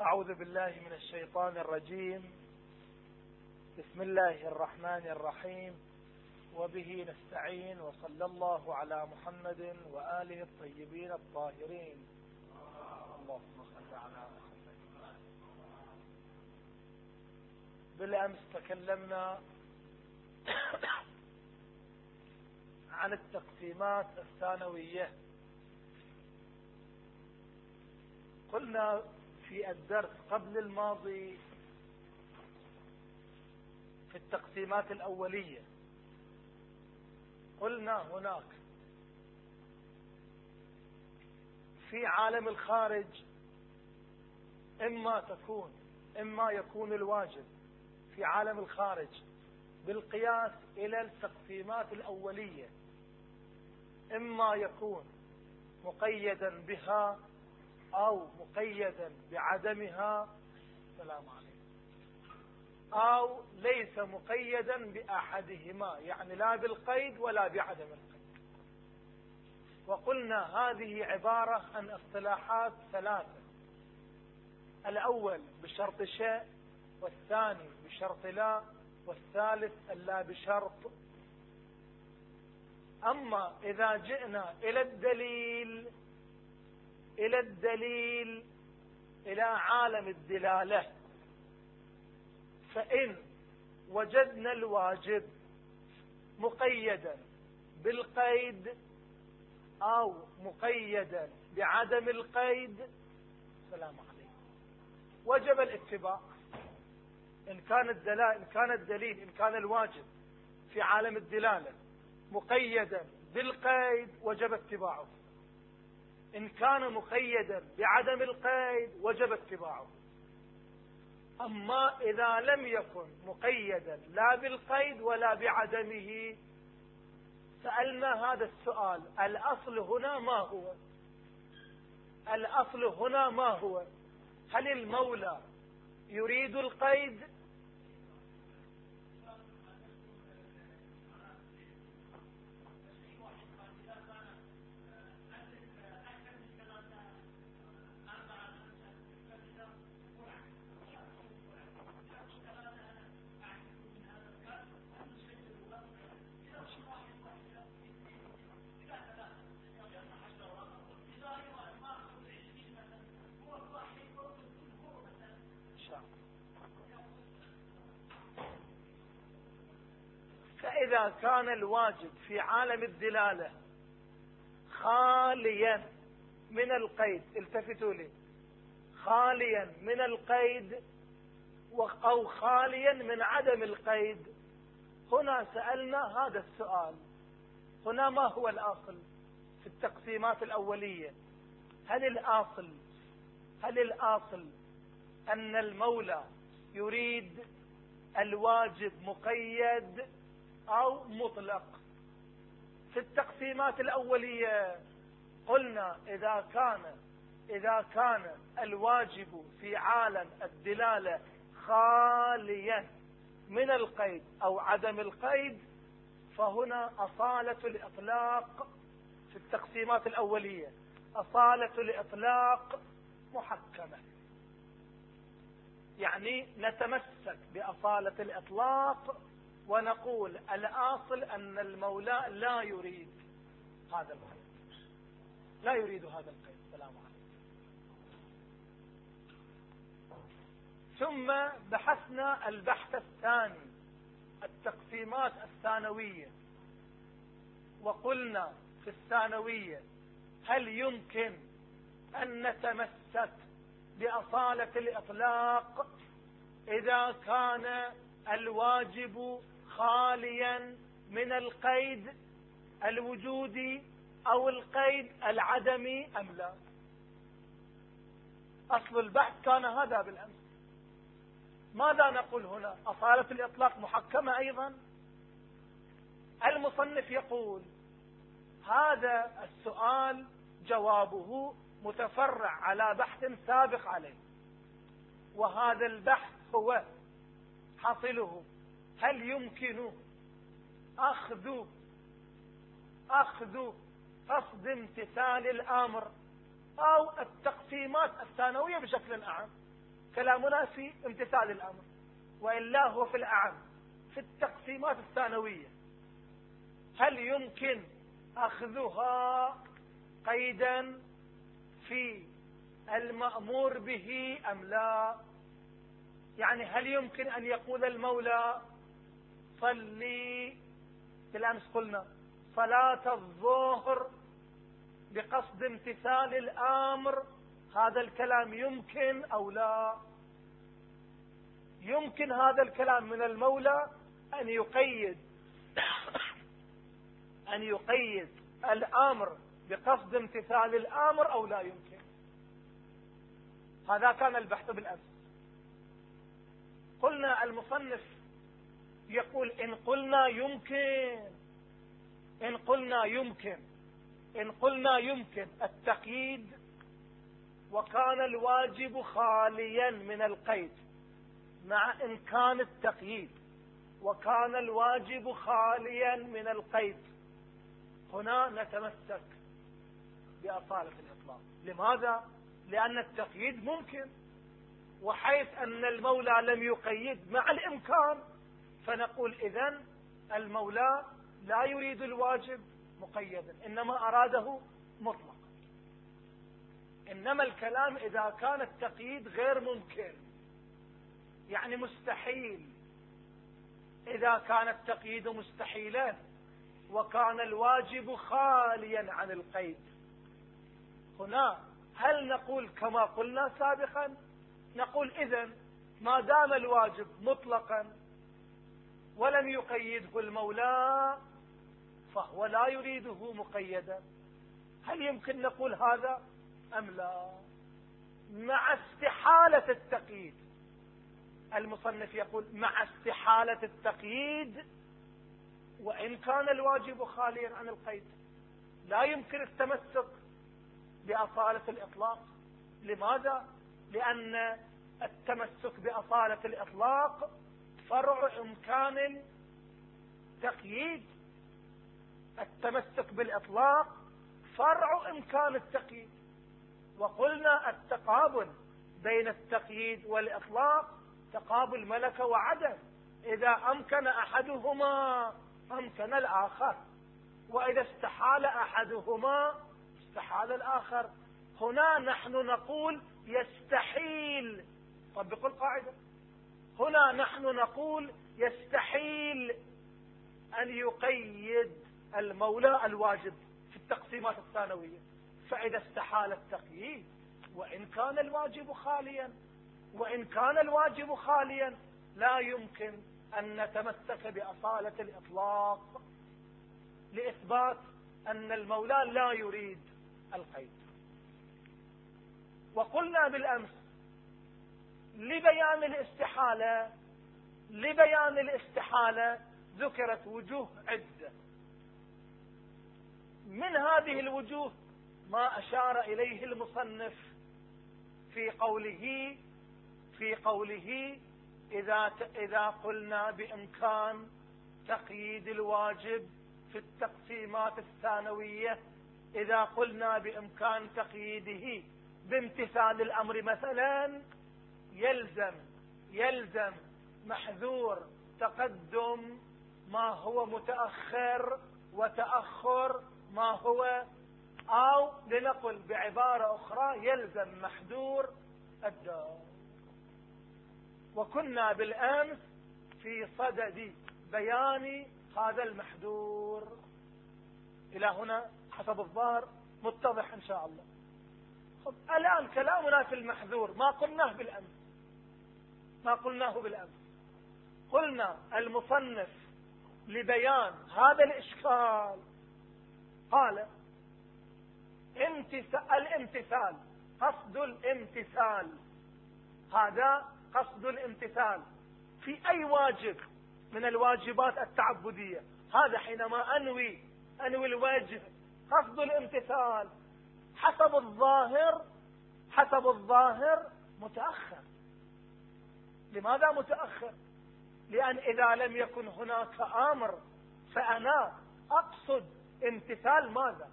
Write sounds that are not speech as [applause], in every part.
أعوذ بالله من الشيطان الرجيم. بسم الله الرحمن الرحيم. وبه نستعين وصلى الله على محمد وآله الطيبين الطاهرين. اللهم صل على محمد. بالأمس تكلمنا عن التقسيمات الثانوية. قلنا في الدرس قبل الماضي في التقسيمات الأولية. قلنا هناك في عالم الخارج إما تكون إما يكون الواجب في عالم الخارج بالقياس إلى التقسيمات الأولية. إما يكون مقيدا بها أو مقيدا بعدمها سلام عليكم. أو ليس مقيدا بأحدهما يعني لا بالقيد ولا بعدم القيد. وقلنا هذه عبارة عن اصطلاحات ثلاثة. الأول بشرط شيء والثاني بشرط لا والثالث اللا بشرط. أما إذا جئنا إلى الدليل إلى الدليل إلى عالم الدلالة. فإن وجدنا الواجب مقيدا بالقيد أو مقيدا بعدم القيد سلام عليكم. وجب الاتباع. إن كان الدلال إن كان الدليل إن كان الواجب في عالم الدلالة مقيدا بالقيد وجب اتباعه. إن كان مقيدا بعدم القيد وجب اتباعه. أما إذا لم يكن مقيدا لا بالقيد ولا بعدمه سألنا هذا السؤال الأصل هنا ما هو؟ الأصل هنا ما هو؟ هل المولى يريد القيد كان الواجب في عالم الدلالة. خاليا من القيد التفتوا لي. خاليا من القيد أو خاليا من عدم القيد. هنا سألنا هذا السؤال. هنا ما هو الأصل في التقسيمات الأولية؟ هل الأصل هل الأصل أن المولى يريد الواجب مقيد أو مطلق. في التقسيمات الأولية قلنا إذا كان إذا كان الواجب في عالم الدلالة خاليا من القيد أو عدم القيد فهنا أصالة الإطلاق في التقسيمات الأولية. أصالة الإطلاق محكمة. يعني نتمسك بأصالة الإطلاق ونقول الآصل أن المولى لا يريد هذا القيد لا يريد هذا القيد السلام عليكم. ثم بحثنا البحث الثاني التقسيمات الثانوية. وقلنا في الثانوية هل يمكن أن نتمسك بأصالة الإطلاق إذا كان الواجب خاليا من القيد الوجودي أو القيد العدمي أم لا؟ أصل البحث كان هذا بالأمس. ماذا نقول هنا؟ أصالة الإطلاق محكمة أيضا؟ المصنف يقول هذا السؤال جوابه متفرع على بحث سابق عليه وهذا البحث هو حصله هل يمكن أخذ أخذ قصد امتثال الأمر أو التقسيمات الثانوية بشكل أعم كلامنا في امتثال الأمر وإلا هو في الأعم في التقسيمات الثانوية. هل يمكن أخذها قيدا في المأمور به أم لا؟ يعني هل يمكن أن يقول المولى صلي. بالأمس قلنا صلاة الظهر بقصد امتثال الأمر. هذا الكلام يمكن أو لا؟ يمكن هذا الكلام من المولى أن يقيد [coughs] أن يقيد الأمر بقصد امتثال الأمر أو لا يمكن. هذا كان البحث بالأمس. قلنا المصنف يقول إن قلنا يمكن إن قلنا يمكن إن قلنا يمكن. التقييد وكان الواجب خاليا من القيد مع إمكان التقييد وكان الواجب خاليا من القيد. هنا نتمسك بأصالة الإطلاق. لماذا؟ لأن التقييد ممكن وحيث أن المولى لم يقيد مع الإمكان فنقول إذن المولى لا يريد الواجب مقيدا إنما أراده مطلقا. إنما الكلام إذا كان التقييد غير ممكن يعني مستحيل. إذا كان التقييد مستحيلا وكان الواجب خاليا عن القيد. هنا هل نقول كما قلنا سابقا؟ نقول إذا ما دام الواجب مطلقا ولم يقيده المولى فهو لا يريده مقيدا. هل يمكن نقول هذا أم لا؟ مع استحالة التقييد. المصنف يقول مع استحالة التقييد وإن كان الواجب خاليا عن القيد. لا يمكن التمسك بأصالة الإطلاق. لماذا؟ لأن التمسك بأصالة الإطلاق فرع إمكان التقييد. التمسك بالإطلاق فرع إمكان التقييد. وقلنا التقابل بين التقييد والإطلاق تقابل ملكة وعدم. إذا أمكن أحدهما أمكن الآخر وإذا استحال أحدهما استحال الآخر. هنا نحن نقول يستحيل. طبقوا القاعدة هنا نحن نقول يستحيل أن يقيد المولى الواجب في التقسيمات الثانوية فإذا استحال التقييد وإن كان الواجب خاليا وإن كان الواجب خاليا لا يمكن أن نتمسك بأصالة الإطلاق لإثبات أن المولى لا يريد القيد. وقلنا بالأمس لبيان الاستحالة لبيان الاستحالة ذكرت وجوه عدة. من هذه الوجوه ما أشار إليه المصنف في قوله في قوله إذا إذا قلنا بإمكان تقييد الواجب في التقسيمات الثانوية إذا قلنا بإمكان تقييده بامتثال الأمر مثلا يلزم يلزم محذور تقدم ما هو متأخر وتأخر ما هو أو لنقل بعبارة أخرى يلزم محذور الدار وكنا بالأمس في صدد بيان هذا المحذور. إلى هنا حسب الظاهر متضح إن شاء الله. الآن كلامنا في المحذور ما قلناه بالأمس. ما قلناه بالأمس. قلنا المصنف لبيان هذا الإشكال. قال الامتثال قصد الامتثال. هذا قصد الامتثال. في أي واجب من الواجبات التعبدية؟ هذا حينما أنوي أنوي الوجه قصد الامتثال. حسب الظاهر حسب الظاهر متأخر. لماذا متأخر؟ لأن إذا لم يكن هناك أمر فأنا أقصد امتثال ماذا؟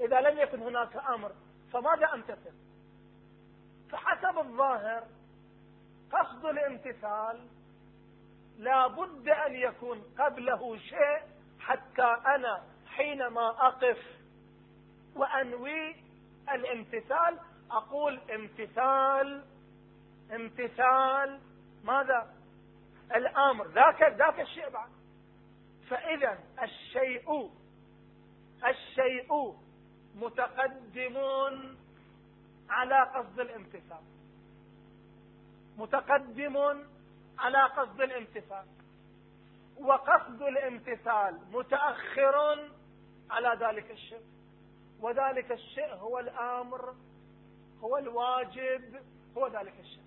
إذا لم يكن هناك أمر فماذا أمتثل؟ فحسب حسب الظاهر قصد الامتثال لا بد أن يكون قبله شيء حتى أنا حينما أقف وأنوي الامتثال أقول امتثال امتثال ماذا؟ الأمر. ذاك ذاك الشيء بعد. فإذا الشيء الشيء متقدم على قصد الامتثال. متقدم على قصد الامتثال. وقصد الامتثال متأخر على ذلك الشيء. وذلك الشيء هو الأمر هو الواجب هو ذلك الشيء.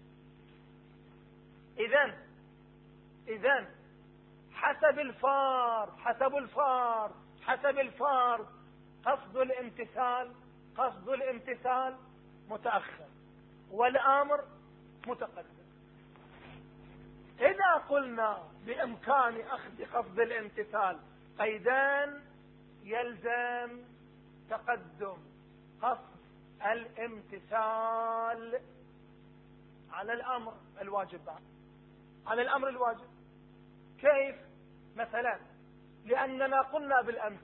اذا اذا حسب الفار حسب الفار حسب الفار قصد الامتثال قصد الامتثال متأخر والأمر متقدم. إذا قلنا بإمكان أخذ قصد الامتثال قيدان يلزم تقدم قصد الامتثال على الأمر الواجب. بعد على الأمر الواجب. كيف؟ مثلا لأننا قلنا بالأمس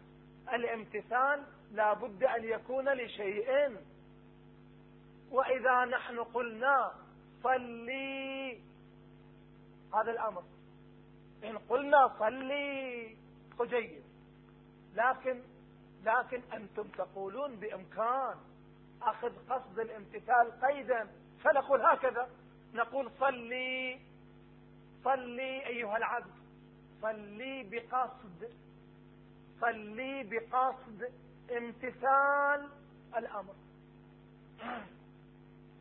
الامتثال لا بد أن يكون لشيء. وإذا نحن قلنا صلي هذا الأمر. إن قلنا صلي جيد. لكن لكن أنتم تقولون بإمكان أخذ قصد الامتثال قيدا. فنقول هكذا نقول صلي. صلي أيها العبد. صلي بقصد. صلي بقصد امتثال الأمر.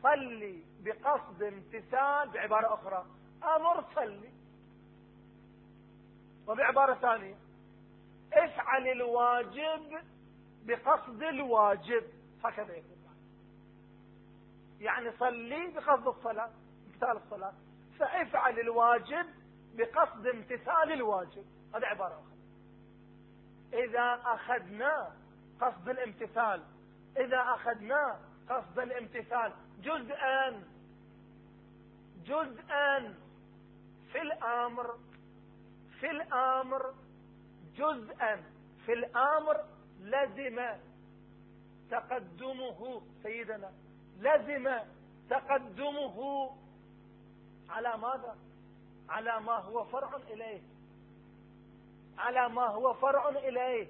صلي بقصد امتثال بعبارة أخرى. أمر صلي. وبعبارة ثانية. افعل الواجب بقصد الواجب. هكذا يكون يعني صلي بقصد الصلاة امتثال الصلاة. فافعل الواجب بقصد امتثال الواجب. هذه عبارة أخرى. إذا أخذنا قصد الامتثال إذا أخذنا قصد الامتثال جزءا جزءا في الأمر في الأمر جزءا في الأمر لزم تقدمه. سيدنا لزم تقدمه. على ماذا؟ على ما هو فرع إليه. على ما هو فرع إليه.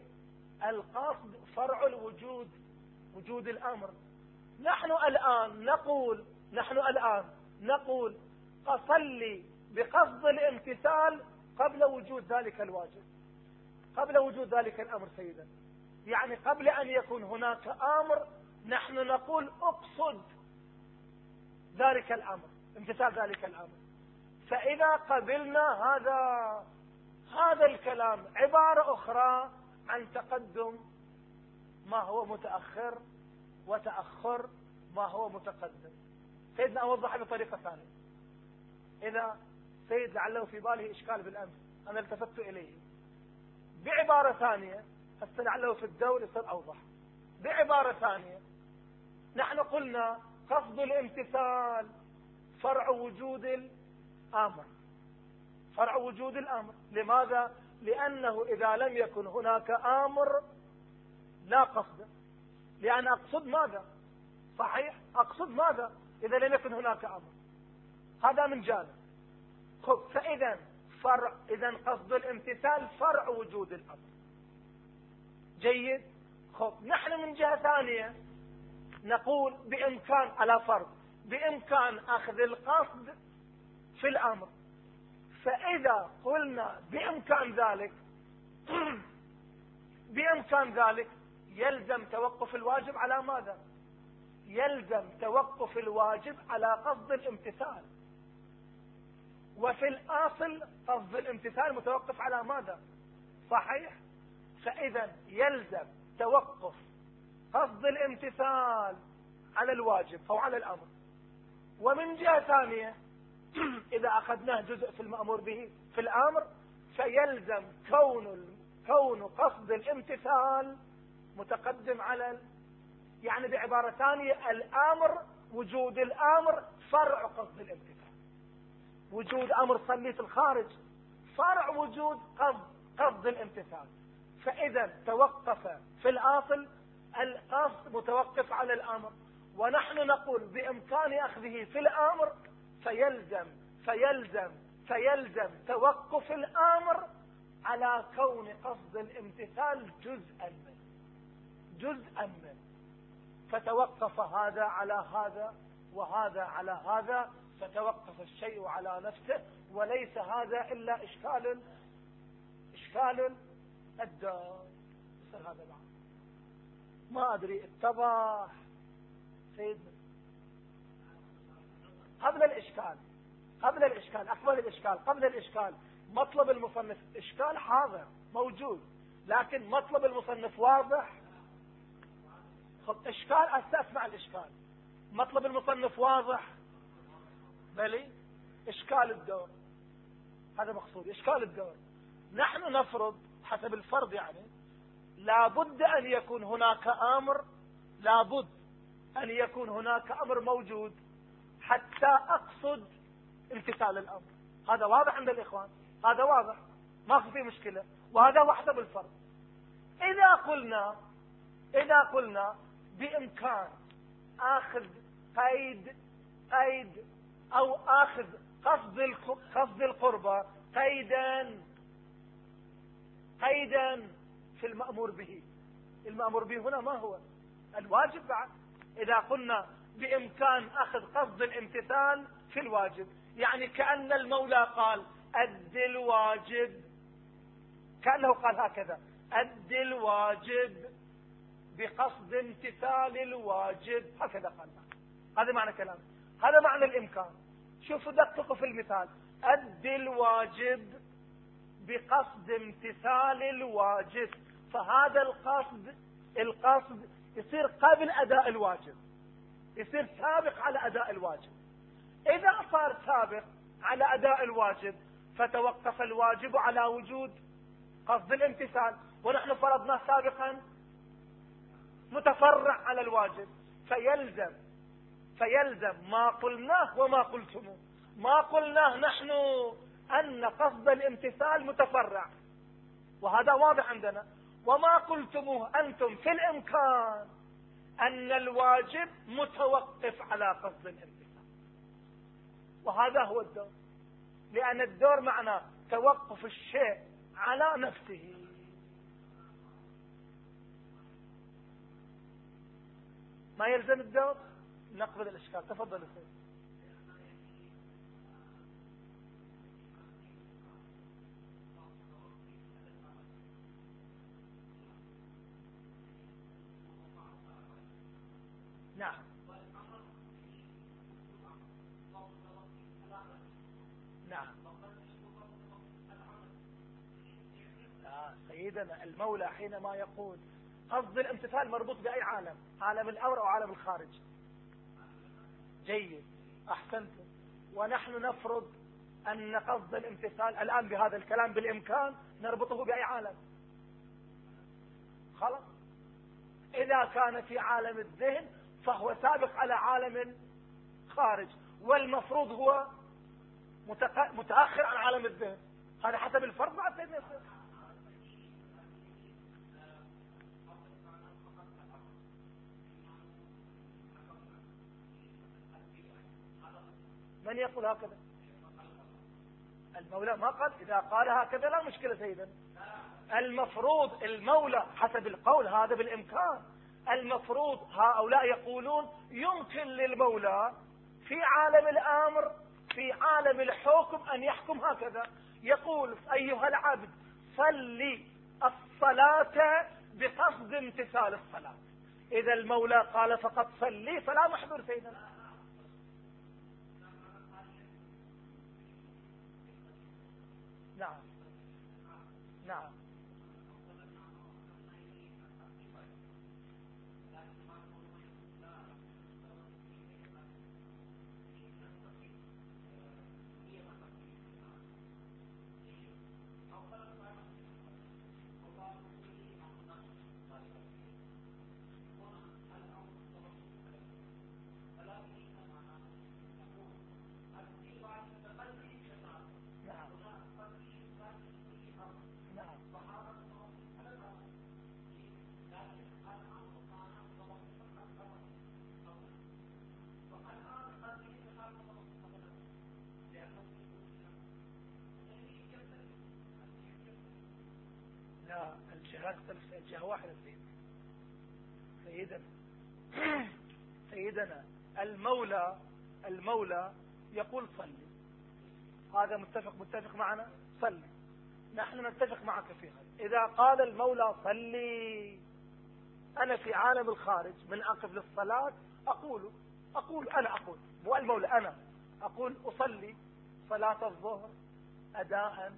القصد فرع الوجود وجود الأمر. نحن الآن نقول نحن الآن نقول أصلي بقصد الامتثال قبل وجود ذلك الواجب. قبل وجود ذلك الأمر سيدا. يعني قبل أن يكون هناك أمر نحن نقول أقصد ذلك الأمر. امتثال ذلك الأمر. فإذا قبلنا هذا هذا الكلام عبارة أخرى عن تقدم ما هو متأخر وتأخر ما هو متقدم. سيدنا أوضح بطريقة ثانية. إذا سيد لعله في باله إشكال بالأمس. أنا التفت إليه. بعبارة ثانية هسه لعله في الدور يصير أوضح. بعبارة ثانية نحن قلنا قصد الامتثال. فرع وجود الأمر. فرع وجود الأمر. لماذا؟ لأنه إذا لم يكن هناك أمر لا قصد. لأن أقصد ماذا؟ صحيح؟ أقصد ماذا؟ إذا لم يكن هناك أمر. هذا من جانب. خب فإذا فرع إذا قصد الامتثال فرع وجود الأمر. جيد؟ خب نحن من جهة ثانية نقول بإمكان على فرض. بإمكان أخذ القصد في الأمر. فإذا قلنا بإمكان ذلك [clears throat] بإمكان ذلك يلزم توقف الواجب على ماذا؟ يلزم توقف الواجب على قصد الامتثال. وفي الأصل قصد الامتثال متوقف على ماذا؟ صحيح؟ فإذا يلزم توقف قصد الامتثال على الواجب أو على الأمر. ومن جهة ثانية [clears throat] إذا أخذناه جزء في المأمور به في الأمر فيلزم كون كون قصد الامتثال متقدم على يعني بعبارة ثانية الأمر وجود الأمر فرع قصد الامتثال. وجود أمر صلي في الخارج فرع وجود قصد قصد الامتثال. فإذا توقف في الآصل القصد متوقف على الأمر. ونحن نقول بإمكان أخذه في الأمر فيلزم فيلزم فيلزم توقف الأمر على كون قصد الامتثال جزءا منه جزءا منه. فتوقف هذا على هذا وهذا على هذا فتوقف الشيء على نفسه وليس هذا إلا إشكال إشكال الدار. هذا ما أدري اتضح سيدنا قبل الإشكال قبل الإشكال أقبل الإشكال قبل الإشكال. مطلب المصنف إشكال حاضر موجود لكن مطلب المصنف واضح. خب إشكال أستسمع الإشكال. مطلب المصنف واضح. بلي؟ إشكال الدور. هذا مقصود إشكال الدور. نحن نفرض حسب الفرض يعني لابد أن يكون هناك أمر لابد أن يكون هناك أمر موجود حتى أقصد امتثال الأمر. هذا واضح عند الإخوان؟ هذا واضح. ما في مشكلة؟ وهذا هو حسب الفرض إذا قلنا إذا قلنا بإمكان أخذ قيد قيد أو أخذ قصد قصد القربة قيدا قيدا في المأمور به. المأمور به هنا ما هو؟ الواجب بعد. إذا قلنا بإمكان أخذ قصد الامتثال في الواجب يعني كأن المولى قال أد الواجب. كأنه قال هكذا أد الواجب بقصد امتثال الواجب. هكذا قال. هذا معنى كلام هذا معنى الإمكان. شوفوا دققوا في المثال. أد الواجب بقصد امتثال الواجب. فهذا القصد القصد يصير قبل أداء الواجب يصير سابق على أداء الواجب. إذا صار سابق على أداء الواجب فتوقف الواجب على وجود قصد الامتثال. ونحن فرضنا سابقا متفرع على الواجب. فيلزم فيلزم ما قلناه وما قلتموه. ما قلناه نحن أن قصد الامتثال متفرع. وهذا واضح عندنا. وما قلتموه أنتم في الإمكان أن الواجب متوقف على قصد الامتثال وهذا هو الدور لأن الدور معناه توقف الشيء على نفسه. ما يلزم الدور؟ نقبل الإشكال. تفضل سيد نعم. نعم. آه سيدنا المولى حينما يقول قصد الامتثال مربوط بأي عالم؟ عالم الأمر أو عالم الخارج؟ جيد. أحسنتم ونحن نفرض أن قصد الامتثال الآن بهذا الكلام بالإمكان نربطه بأي عالم. خلاص. إذا كان في عالم الذهن فهو سابق على عالم خارج والمفروض هو متأخر عن عالم الذهن. هذا حسب الفرض مع سيدنا من يقول هكذا؟ المولى ما قال إذا قال هكذا لا مشكلة سيدا المفروض المولى حسب القول هذا بالإمكان. المفروض هؤلاء يقولون يمكن للمولى في عالم الأمر في عالم الحكم أن يحكم هكذا. يقول أيها العبد صلي الصلاة بقصد امتثال الصلاة. إذا المولى قال فقط صلي فلا محذور سيدنا. نعم. نعم. الجهة تختلف الجهة واحدة سيدنا سيدنا [clears throat] سيدنا المولى المولى يقول صلي. هذا متفق متفق معنا؟ صلي. نحن نتفق معك في هذا. إذا قال المولى صلي أنا في عالم الخارج من أقف للصلاة أقول أقول أنا أقول مو المولى أنا أقول أصلي صلاة الظهر أداء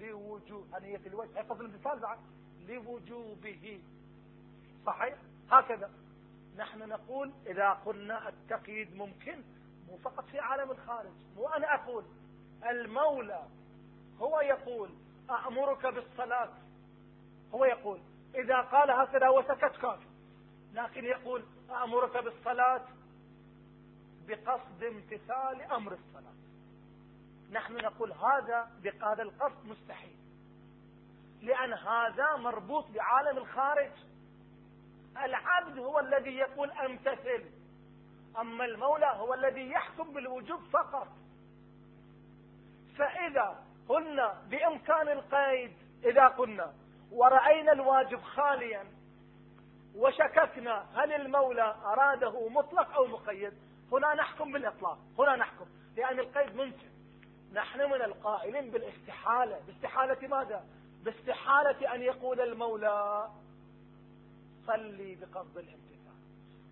لوجوب هنية الوجه. فضل المثال بعد. لوجوبه. صحيح؟ هكذا. نحن نقول إذا قلنا التقييد ممكن مو فقط في عالم الخارج مو أنا أقول المولى هو يقول أأمرك بالصلاة؟ هو يقول. إذا قال هكذا وسكت كافي. لكن يقول أأمرك بالصلاة؟ بقصد امتثال أمر الصلاة. نحن نقول هذا بهذا القصد مستحيل. لأن هذا مربوط بعالم الخارج. العبد هو الذي يقول أمتثل أما المولى هو الذي يحكم بالوجوب فقط. فإذا قلنا بإمكان القيد إذا قلنا ورأينا الواجب خاليا وشككنا هل المولى أراده مطلق أو مقيد هنا نحكم بالإطلاق هنا نحكم لأن القيد ممكن نحن من القائلين بالاستحالة. باستحالة ماذا؟ باستحالة أن يقول المولى صلي بقصد الامتثال.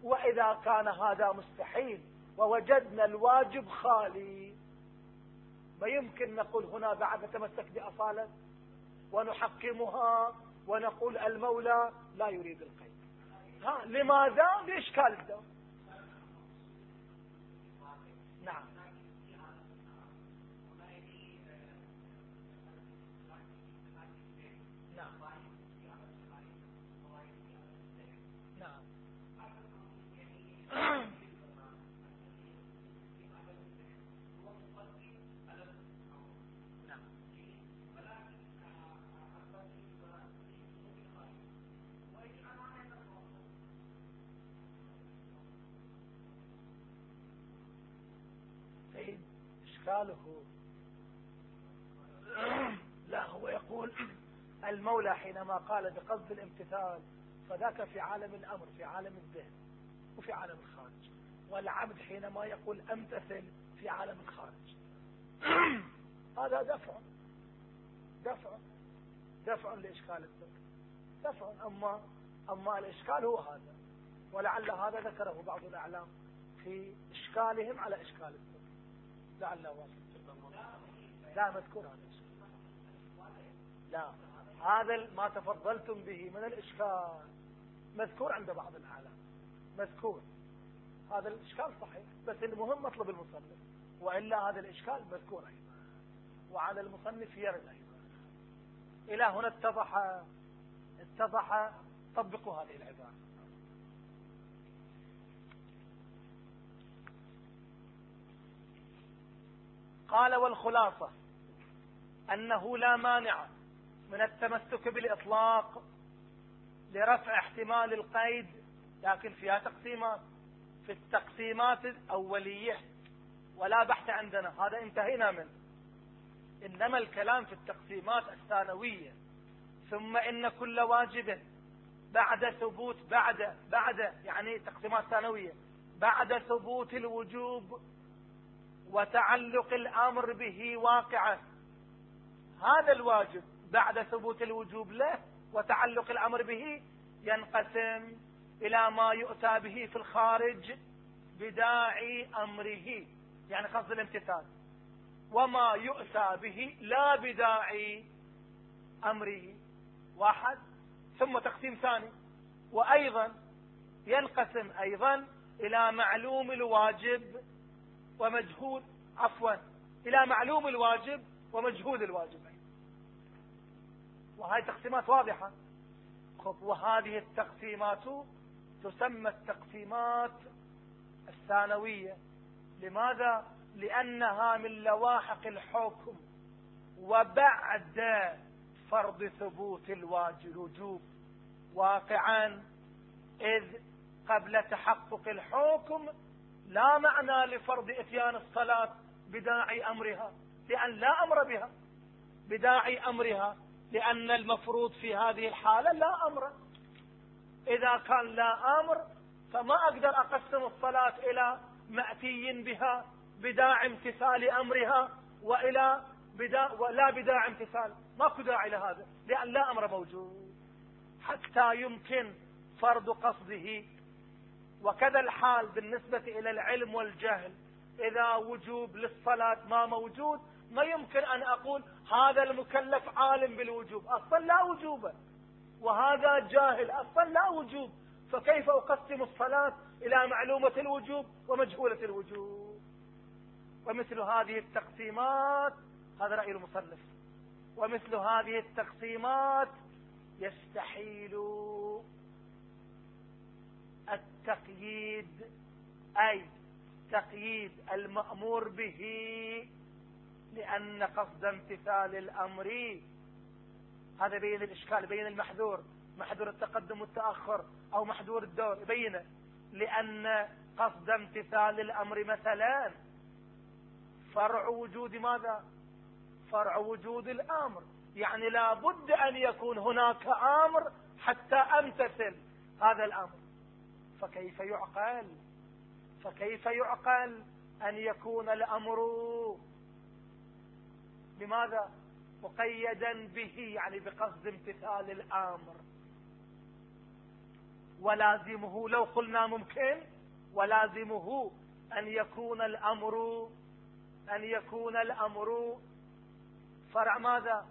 وإذا كان هذا مستحيل ووجدنا الواجب خالي ما يمكن نقول هنا بعد نتمسك بأصالة ونحكمها ونقول المولى لا يريد القيد. ها لماذا؟ بإشكال الدور نعم. إشكاله لا هو يقول المولى حينما قال بقصد الامتثال فذاك في عالم الأمر في عالم الذهن وفي عالم الخارج. والعبد حينما يقول امتثل في عالم الخارج. هذا دفع دفع دفع لإشكال الذكر. دفع أما أما الإشكال هو هذا. ولعل هذا ذكره بعض الأعلام في إشكالهم على إشكال الذكر. لعل لا مذكور. هذا لا. هذا ما تفضلتم به من الإشكال. مذكور عند بعض الأعلام مذكور. هذا الإشكال صحيح. بس المهم مطلب المصنف. وإلا هذا الإشكال مذكور أيضا. وعلى المصنف يرد أيضا. إلى هنا اتضح اتضح طبقوا هذه العبارة. قال والخلاصة أنه لا مانع من التمسك بالإطلاق لرفع احتمال القيد لكن فيها تقسيمات. في التقسيمات الأولية ولا بحث عندنا هذا انتهينا منه. إنما الكلام في التقسيمات الثانوية. ثم إن كل واجب بعد ثبوت بعد بعد يعني تقسيمات ثانوية بعد ثبوت الوجوب وتعلق الأمر به واقعا. هذا الواجب. بعد ثبوت الوجوب له وتعلق الأمر به ينقسم إلى ما يؤتى به في الخارج بداعي أمره يعني قصد الامتثال. وما يؤتى به لا بداعي أمره. واحد. ثم تقسيم ثاني. وأيضا ينقسم أيضا إلى معلوم الواجب ومجهول عفوا إلى معلوم الواجب ومجهول الواجب. وهذه تقسيمات واضحة. وهذه التقسيمات تسمى التقسيمات الثانوية. لماذا؟ لأنها من لواحق الحكم وبعد فرض ثبوت الواجب. وجوب. واقعا إذ قبل تحقق الحكم لا معنى لفرض إتيان الصلاة بداعي أمرها لأن لا أمر بها. بداعي أمرها لأن المفروض في هذه الحالة لا أمر. إذا كان لا أمر فما أقدر أقسم الصلاة إلى مأتي بها بداع امتثال أمرها وإلى بدا ولا بداع امتثال. ماكو داعي لهذا لأن لا أمر موجود. حتى يمكن فرض قصده وكذا الحال بالنسبة إلى العلم والجهل. إذا وجوب للصلاة ما موجود ما يمكن أن أقول هذا المكلف عالم بالوجوب. أصلا لا وجوب وهذا جاهل. أصلا لا وجوب. فكيف أقسم الصلاة إلى معلومة الوجوب ومجهولة الوجوب؟ ومثل هذه التقسيمات هذا رأي المصنف. ومثل هذه التقسيمات يستحيل التقييد أي تقييد المأمور به لأن قصد امتثال الأمر. هذا بين الإشكال بين المحذور محذور التقدم والتأخر أو محذور الدور بينه لأن قصد امتثال الأمر مثلا. فرع وجود ماذا؟ فرع وجود الأمر. يعني لا بد أن يكون هناك أمر حتى أمتثل هذا الأمر. فكيف يعقل؟ فكيف يعقل أن يكون الأمر بماذا مقيدا به يعني بقصد امتثال الأمر. ولازمه لو قلنا ممكن ولازمه أن يكون الأمر أن يكون الأمر. فرع ماذا؟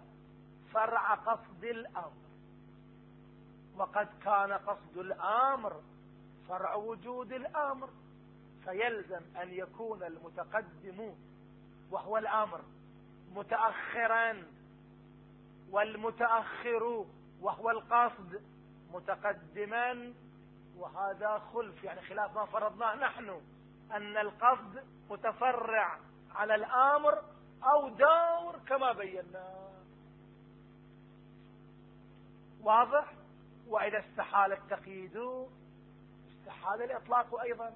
فرع قصد الأمر. وقد كان قصد الأمر فرع وجود الأمر فيلزم أن يكون المتقدم وهو الأمر متأخرا والمتأخر وهو القصد متقدما وهذا خلف يعني خلاف ما فرضناه نحن أن القصد متفرع على الآمر أو دور كما بينا. واضح؟ وإذا استحال التقييد استحال الإطلاق أيضا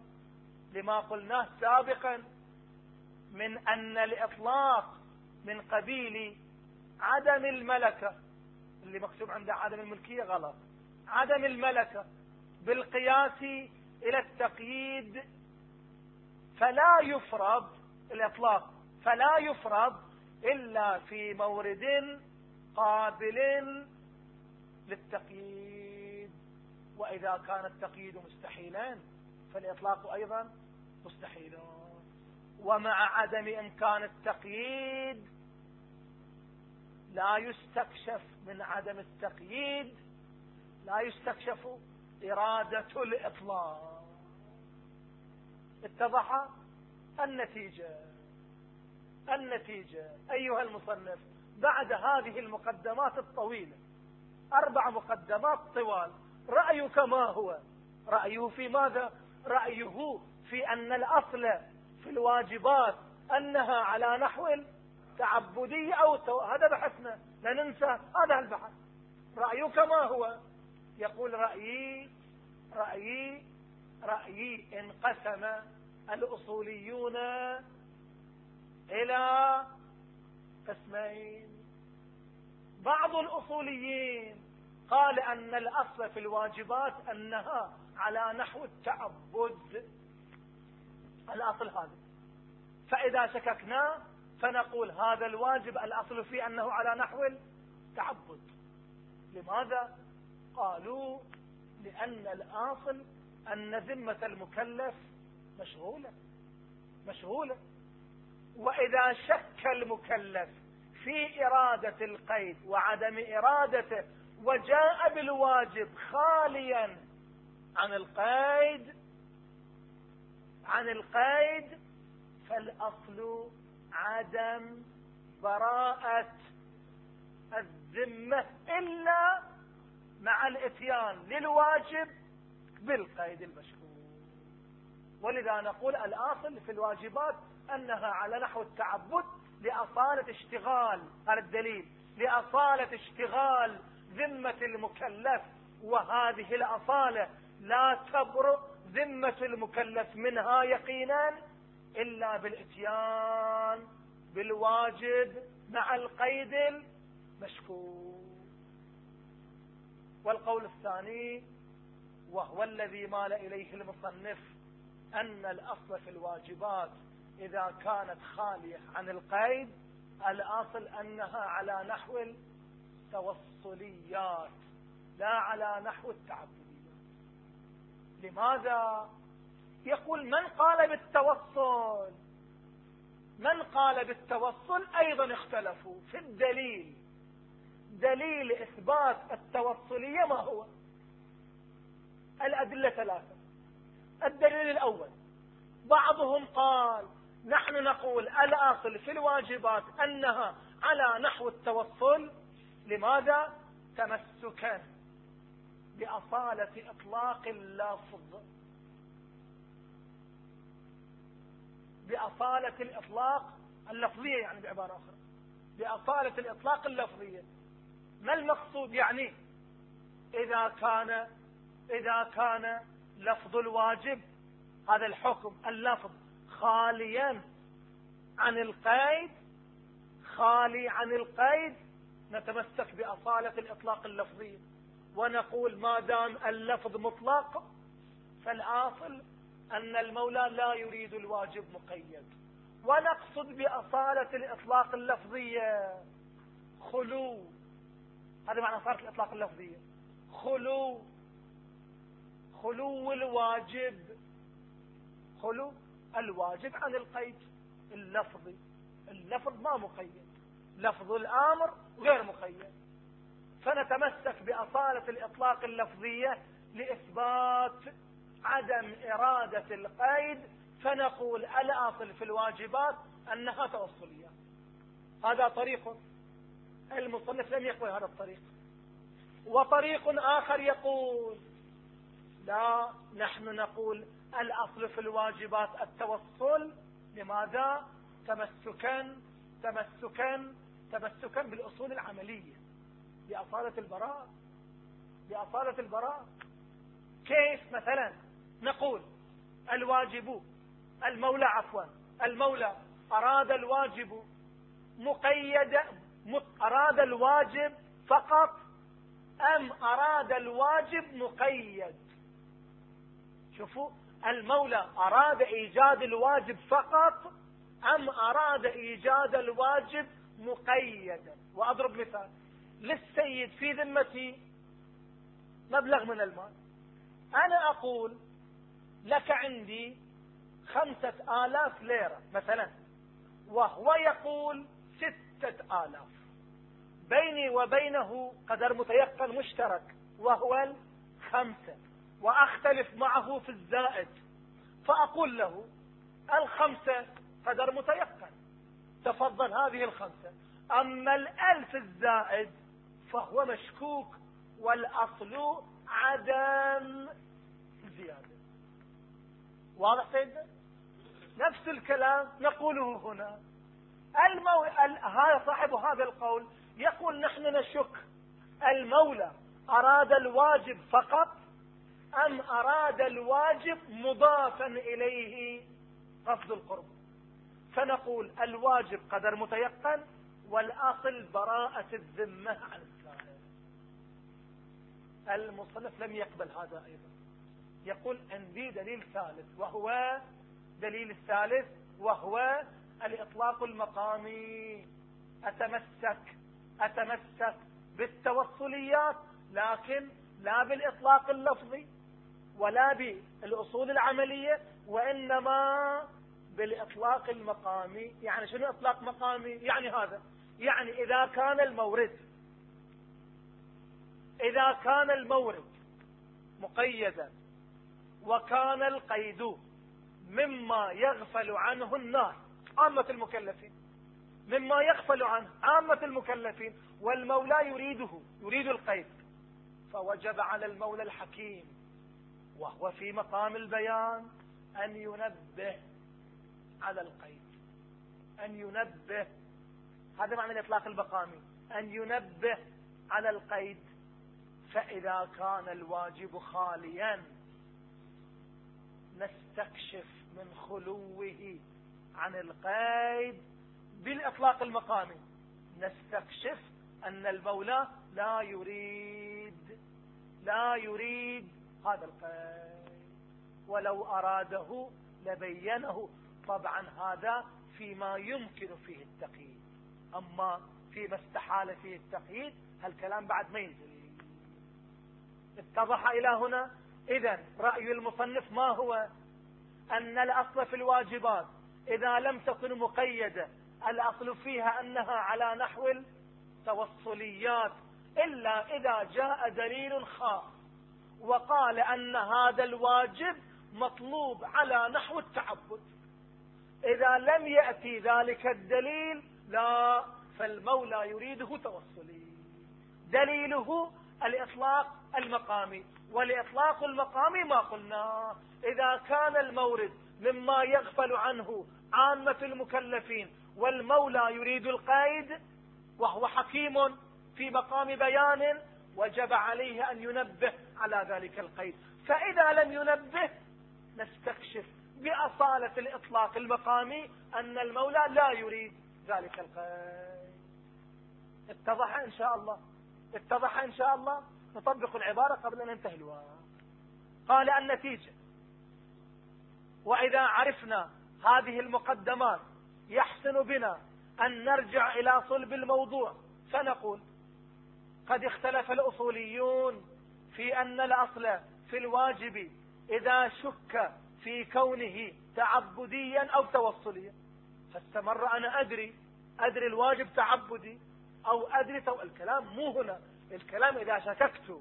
لما قلناه سابقا من أن الإطلاق من قبيل عدم الملكة اللي مكتوب عنده عدم الملكية غلط عدم الملكة بالقياس إلى التقييد فلا يفرض الإطلاق فلا يفرض إلا في مورد قابل للتقييد. وإذا كان التقييد مستحيلا فالإطلاق أيضا مستحيل. ومع عدم إمكان التقييد لا يستكشف من عدم التقييد لا يستكشف إرادة الإطلاق. اتضح النتيجة النتيجة. أيها المصنف بعد هذه المقدمات الطويلة أربع مقدمات طوال رأيك ما هو؟ رأيه في ماذا؟ رأيه في أن الأصل في الواجبات أنها على نحو تعبدي أو تو... هذا بحثنا لا ننسى هذا البحث. رأيك ما هو؟ يقول رأيي رأيي رأيي انقسم الأصوليون إلى قسمين. بعض الأصوليين قال أن الأصل في الواجبات أنها على نحو التعبد. الأصل هذا. فإذا شككنا فنقول هذا الواجب الأصل فيه أنه على نحو التعبد. لماذا؟ قالوا لأن الأصل أن ذمة المكلف مشغولة. مشغولة. وإذا شك المكلف في إرادة القيد وعدم إرادته وجاء بالواجب خاليا عن القيد عن القيد فالأصل عدم براءة الذمة إلا مع الإتيان للواجب بالقيد المشكور ولذا نقول الأصل في الواجبات أنها على نحو التعبد لأصالة اشتغال هذا الدليل لأصالة اشتغال ذمة المكلف وهذه الأصالة لا تبرئ ذمة المكلف منها يقينا إلا بالإتيان بالواجب مع القيد المشكور. والقول الثاني وهو الذي مال إليه المصنف أن الأصل في الواجبات إذا كانت خالية عن القيد الأصل أنها على نحو التوصليات لا على نحو التعبديات. لماذا؟ يقول من قال بالتوصل؟ من قال بالتوصل؟ أيضا اختلفوا في الدليل. دليل إثبات التوصلية ما هو؟ الأدلة ثلاثة. الدليل الأول بعضهم قال نحن نقول الأصل في الواجبات أنها على نحو التوصل لماذا؟ تمسكا بأصالة إطلاق اللفظ. بأصالة الإطلاق اللفظية يعني بعبارة أخرى. بأصالة الإطلاق اللفظية. ما المقصود يعني؟ إذا كان إذا كان لفظ الواجب هذا الحكم اللفظ خاليا عن القيد خالي عن القيد نتمسك بأصالة الإطلاق اللفظي ونقول ما دام اللفظ مطلق فالآصل أن المولى لا يريد الواجب مقيد. ونقصد بأصالة الإطلاق اللفظية خلو. هذا معنى صارت الإطلاق اللفظية. خلو. خلو الواجب. خلو الواجب عن القيد. اللفظي اللفظ ما مقيد. لفظ الآمر غير مقيد فنتمسك بأصالة الإطلاق اللفظية لإثبات عدم إرادة القيد فنقول الأصل في الواجبات أنها توصلية. هذا طريق المصنف لم يقبل هذا الطريق. وطريق آخر يقول لا نحن نقول الأصل في الواجبات التوصل. لماذا؟ تمسكا تمسكا تمسكا بالأصول العملية. بأصالة البراء بأصالة البراء كيف مثلا نقول الواجب المولى عفوا المولى أراد الواجب مقيد أراد الواجب فقط أم أراد الواجب مقيد؟ شوفوا المولى أراد إيجاد الواجب فقط أم أراد إيجاد الواجب مقيدا وأضرب مثال للسيد في ذمتي مبلغ من المال. أنا أقول لك عندي خمسة آلاف ليرة مثلا وهو يقول ستة آلاف. بيني وبينه قدر متيقن مشترك وهو الخمسة. وأختلف معه في الزائد فأقول له الخمسة قدر متيقن. تفضل هذه الخمسة. أما الألف الزائد فهو مشكوك والأصل عدم زيادة. واضح سيدنا؟ نفس الكلام نقوله هنا. المو... هذا صاحب هذا القول يقول نحن نشك. المولى أراد الواجب فقط أم أراد الواجب مضافا إليه قصد القرب؟ فنقول الواجب قدر متيقن والأصل براءة الذمة عن السائل المصنف لم يقبل هذا أيضا. يقول عندي دليل ثالث وهو دليل الثالث وهو الإطلاق المقامي. أتمسك أتمسك بالتوصليات لكن لا بالإطلاق اللفظي ولا بالأصول العملية وإنما بالإطلاق المقامي يعني شنو إطلاق مقامي يعني هذا يعني إذا كان المورد إذا كان المورد مقيدا وكان القيد مما يغفل عنه الناس عامة المكلفين مما يغفل عنه عامة المكلفين والمولى يريده يريد القيد فوجب على المولى الحكيم وهو في مقام البيان أن ينبه على القيد. أن ينبه هذا معنى الإطلاق البقامي أن ينبه على القيد. فإذا كان الواجب خاليا نستكشف من خلوه عن القيد بالإطلاق المقامي نستكشف أن المولى لا يريد لا يريد هذا القيد. ولو أراده لبينه طبعا هذا فيما يمكن فيه التقييد. أما فيما استحال فيه التقييد هالكلام بعد ما ينزل. اتضح إلى هنا؟ إذا رأي المصنف ما هو؟ أن الأصل في الواجبات إذا لم تكن مقيدة الأصل فيها أنها على نحو التوصليات إلا إذا جاء دليل خاص وقال أن هذا الواجب مطلوب على نحو التعبد. إذا لم يأتي ذلك الدليل لا فالمولى يريده توصلي. دليله الإطلاق المقامي. والإطلاق المقامي ما قلنا. إذا كان المورد مما يغفل عنه عامة المكلفين والمولى يريد القيد وهو حكيم في مقام بيان وجب عليه أن ينبه على ذلك القيد. فإذا لم ينبه نستكشف بأصالة الإطلاق المقامي أن المولى لا يريد ذلك القيد. اتضح إن شاء الله. اتضح إن شاء الله. نطبق العبارة قبل أن ننتهي الواقع قال النتيجة. وإذا عرفنا هذه المقدمات يحسن بنا أن نرجع إلى صلب الموضوع فنقول قد اختلف الأصوليون في أن الأصل في الواجب إذا شك في كونه تعبديا أو توصليا. فاستمر أنا أدري أدري الواجب تعبدي أو أدري تو. الكلام مو هنا. الكلام إذا شككت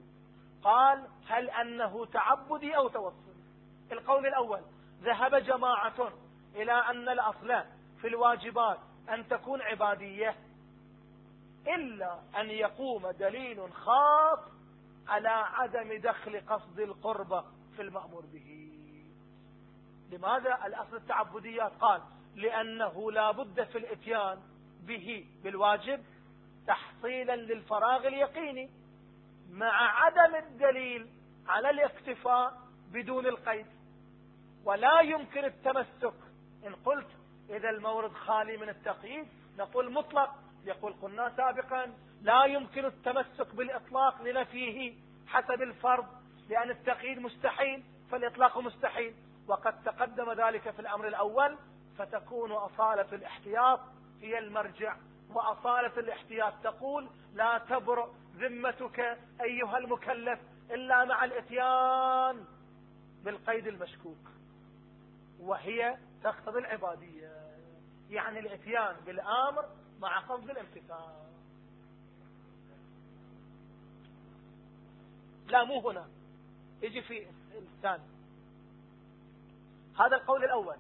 قال هل أنه تعبدي أو توصلي؟ القول الأول ذهب جماعة إلى أن الأصل في الواجبات أن تكون عبادية إلا أن يقوم دليل خاص على عدم دخل قصد القربة في المأمور به. لماذا الأصل التعبديات؟ قال لأنه لا بد في الإتيان به بالواجب تحصيلا للفراغ اليقيني مع عدم الدليل على الاكتفاء بدون القيد. ولا يمكن التمسك. إن قلت إذا المورد خالي من التقييد نقول مطلق. يقول قلنا سابقا لا يمكن التمسك بالإطلاق لنفيه حسب الفرض لأن التقييد مستحيل فالإطلاق مستحيل. وقد تقدم ذلك في الأمر الأول فتكون أصالة الاحتياط هي المرجع وأصالة الاحتياط تقول لا تبرأ ذمتك أيها المكلف إلا مع الإتيان بالقيد المشكوك. وهي تقتضي العبادية يعني الإتيان بالآمر مع قصد الامتثال. لا مو هنا. يجي في الثاني. هذا القول الأول.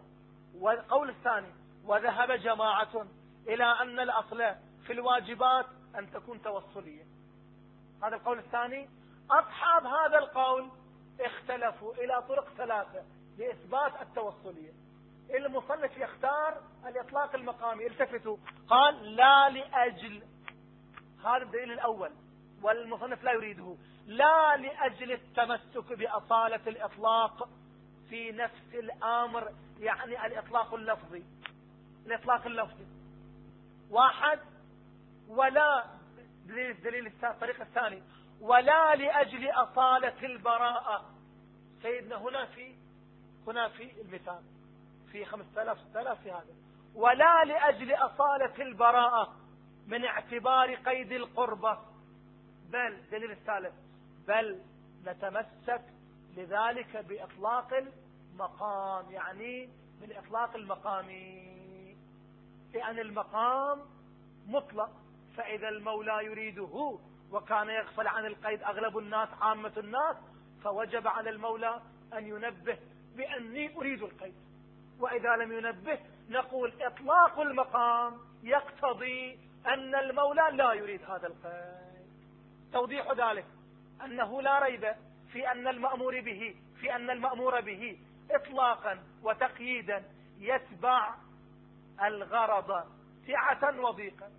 والقول الثاني وذهب جماعة إلى أن الأصل في الواجبات أن تكون توصلية. هذا القول الثاني. أصحاب هذا القول اختلفوا إلى طرق ثلاثة لإثبات التوصلية. المصنف يختار الإطلاق المقامي. التفتوا. قال لا لأجل. هذا الدليل الأول. والمصنف لا يريده. لا لأجل التمسك بأصالة الإطلاق في نفس الأمر يعني الإطلاق اللفظي. الإطلاق اللفظي. واحد ولا دليل الطريق الثاني ولا لأجل أصالة البراءة. سيدنا هنا في هنا في المثال. في خمسة آلاف ستة آلاف في هذا. ولا لأجل أصالة البراءة. من اعتبار قيد القربة. بل دليل الثالث. بل نتمسك لذلك بإطلاق المقام يعني بالإطلاق المقامي لأن المقام مطلق فإذا المولى يريده وكان يغفل عن القيد أغلب الناس عامة الناس فوجب على المولى أن ينبه بأني أريد القيد. وإذا لم ينبه نقول إطلاق المقام يقتضي أن المولى لا يريد هذا القيد. توضيح ذلك أنه لا ريب في أن المأمور به في أن المأمور به إطلاقا وتقييدا يتبع الغرض سعة وضيقا.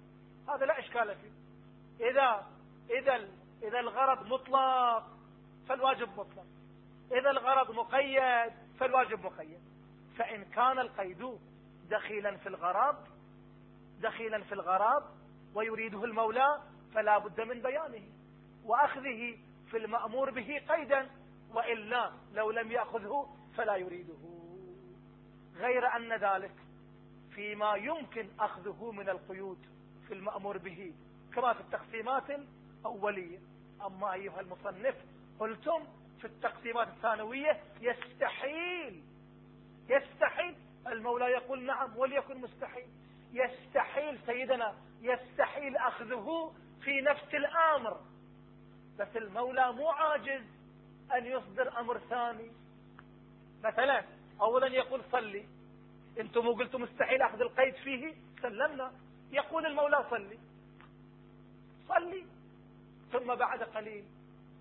هذا لا إشكال فيه. إذا إذا إذا الغرض مطلق فالواجب مطلق. إذا الغرض مقيد فالواجب مقيد. فإن كان القيد دخيلا في الغرض دخيلا في الغرض ويريده المولى فلا بد من بيانه. وأخذه في المأمور به قيدا. وإلا لو لم يأخذه فلا يريده. غير أن ذلك فيما يمكن أخذه من القيود في المأمور به كما في التقسيمات الأولية. أما أيها المصنف قلتم في التقسيمات الثانوية يستحيل يستحيل. المولى يقول نعم وليكن مستحيل. يستحيل سيدنا يستحيل أخذه في نفس الأمر. بس المولى مو عاجز أن يصدر أمر ثاني. مثلا أولا يقول صلي. أنتم قلتم مستحيل أخذ القيد فيه. سلمنا. يقول المولى صلي. صلي. ثم بعد قليل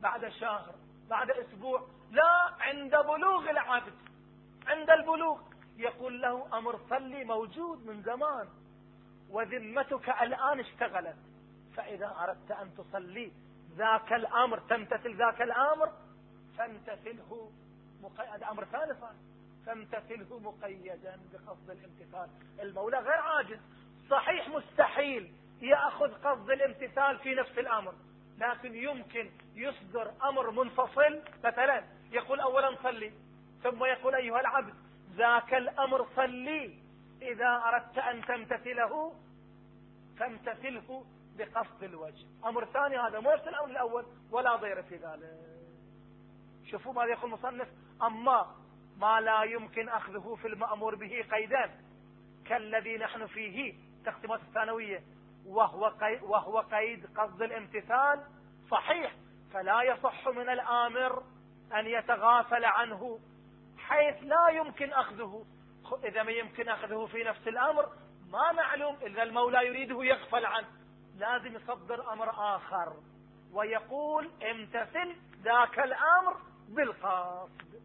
بعد شهر بعد أسبوع لا عند بلوغ العبد عند البلوغ. يقول له أمر صلي موجود من زمان. وذمتك الآن اشتغلت. فإذا أردت أن تصلي ذاك الأمر تمتثل ذاك الأمر فامتثله. مقيد أمر ثالث. فامتثله مقيدا بقصد الامتثال. المولى غير عاجز. صحيح مستحيل يأخذ قصد الامتثال في نفس الأمر. لكن يمكن يصدر أمر منفصل. مثلا يقول أولا صلي. ثم يقول أيها العبد ذاك الأمر صلي. إذا أردت أن تمتثله فامتثله بقصد الوجه. أمر ثاني هذا مو نفس الأمر الأول ولا ضير في ذلك. شوفوا ماذا يقول المصنف. أما ما لا يمكن أخذه في المأمور به قيدا كالذي نحن فيه تقسيمات الثانوية. وهو قيد, وهو قيد قصد الامتثال صحيح. فلا يصح من الآمر أن يتغافل عنه حيث لا يمكن أخذه. إذا ما يمكن أخذه في نفس الأمر ما معلوم إذا المولى يريده يغفل عنه. لازم يصدر أمر آخر. ويقول امتثل ذاك الأمر بالقصد.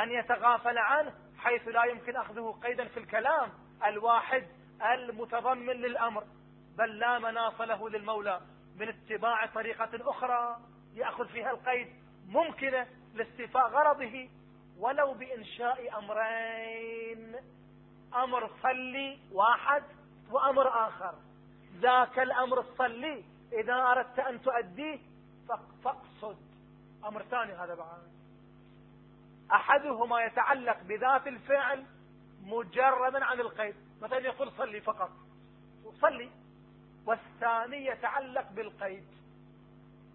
أن يتغافل عنه حيث لا يمكن أخذه قيدا في الكلام الواحد المتضمن للأمر. بل لا مناص له للمولى من اتباع طريقة أخرى يأخذ فيها القيد ممكنة لاستيفاء غرضه ولو بإنشاء أمرين. أمر صلي واحد وأمر آخر. ذاك الأمر الصلي إذا أردت أن تؤديه فاقصد. أمر ثاني هذا بعد. أحدهما يتعلق بذات الفعل مجردا عن القيد. مثلا يقول صلي فقط. صلي. والثاني يتعلق بالقيد.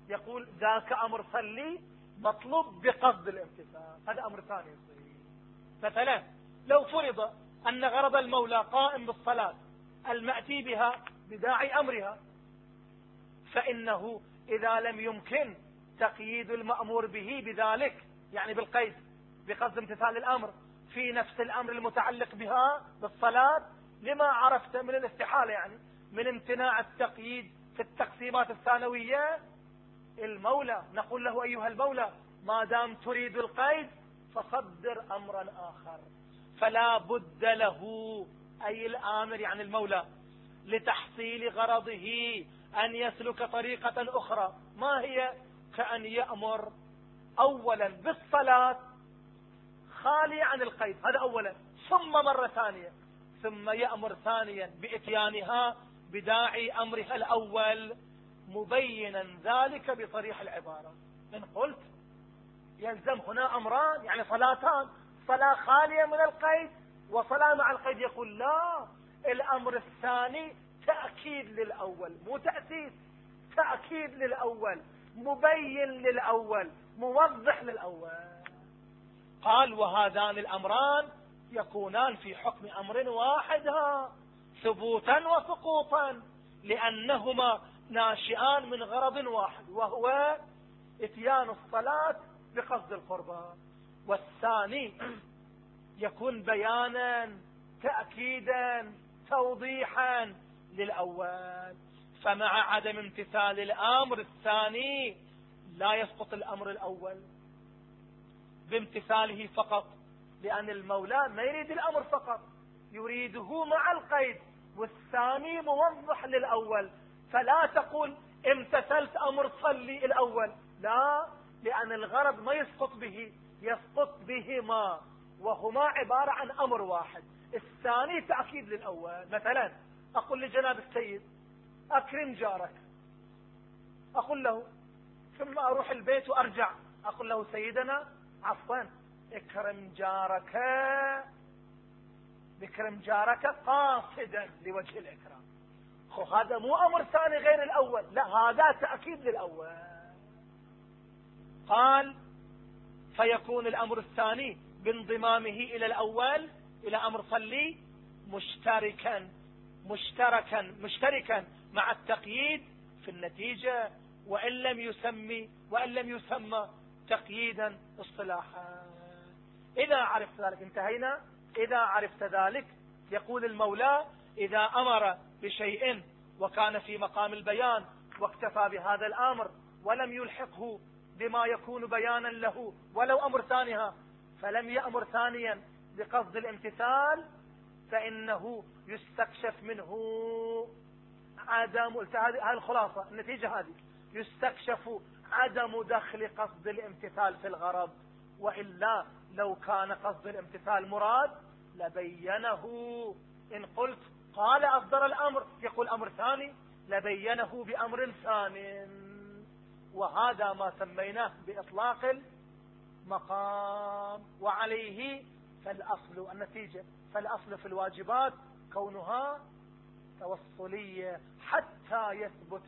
يقول ذاك أمر صلي مطلوب بقصد الامتثال. هذا أمر ثاني مثلا لو فرض أن غرض المولى قائم بالصلاة المأتي بها بداعي أمرها فإنه إذا لم يمكن تقييد المأمور به بذلك يعني بالقيد بقصد امتثال الأمر في نفس الأمر المتعلق بها بالصلاة لما عرفت من الاستحالة يعني من امتناع التقييد في التقسيمات الثانوية. المولى نقول له أيها المولى ما دام تريد القيد فصدر أمرا آخر. فلا بد له أي الآمر يعني المولى لتحصيل غرضه أن يسلك طريقة أخرى. ما هي كأن يأمر أولا بالصلاة خالية عن القيد هذا أولا. ثم مرة ثانية ثم يأمر ثانيا بإتيانها بداعي أمرها الأول مبينا ذلك بصريح العبارة. إن قلت؟ يلزم هنا أمران يعني صلاتان. صلاة خالية من القيد وصلاة مع القيد يقول لا. الأمر الثاني تأكيد للأول مو تأسيس تأكيد للأول. مبين للأول موضح للأول. قال وهذان الأمران يكونان في حكم أمر واحد ثبوتا وسقوطا لأنهما ناشئان من غرض واحد وهو إتيان الصلاة بقصد القربان والثاني يكون بيانا تأكيدا توضيحا للأول. فمع عدم امتثال الأمر الثاني لا يسقط الأمر الأول. بامتثاله فقط لأن المولى ما يريد الأمر فقط يريده مع القيد والثاني موضح للأول. فلا تقول امتثلت أمر صلي الأول لا لأن الغرض ما يسقط به يسقط بهما وهما عبارة عن أمر واحد. الثاني تأكيد للأول. مثلا أقول لجناب السيد أكرم جارك. أقول له ثم أروح البيت وأرجع. أقول له سيدنا عفوا. اكرم جارك. اكرم جارك قاصدا لوجه الإكرام. خو هذا مو أمر ثاني غير الأول. لا هذا تأكيد للأول. قال فيكون الأمر الثاني بانضمامه إلى الأول إلى أمر صلي مشتركا مشتركا مشتركا. مع التقييد في النتيجة وإن لم يسمي وإن لم يسمى تقييدا اصطلاحا. إذا عرفت ذلك انتهينا. إذا عرفت ذلك يقول المولى إذا أمر بشيء وكان في مقام البيان واكتفى بهذا الأمر ولم يلحقه بما يكون بيانا له ولو أمر ثانيها فلم يأمر ثانيا بقصد الامتثال فإنه يستكشف منه. عدم هذه الخلاصة النتيجة هذه. يستكشف عدم دخل قصد الامتثال في الغرض وإلا لو كان قصد الامتثال مراد لبينه. إن قلت قال أصدر الأمر يقول أمر ثاني لبينه بأمر ثاني وهذا ما سميناه بإطلاق المقام. وعليه فالأصل النتيجة فالأصل في الواجبات كونها توصلية حتى يثبت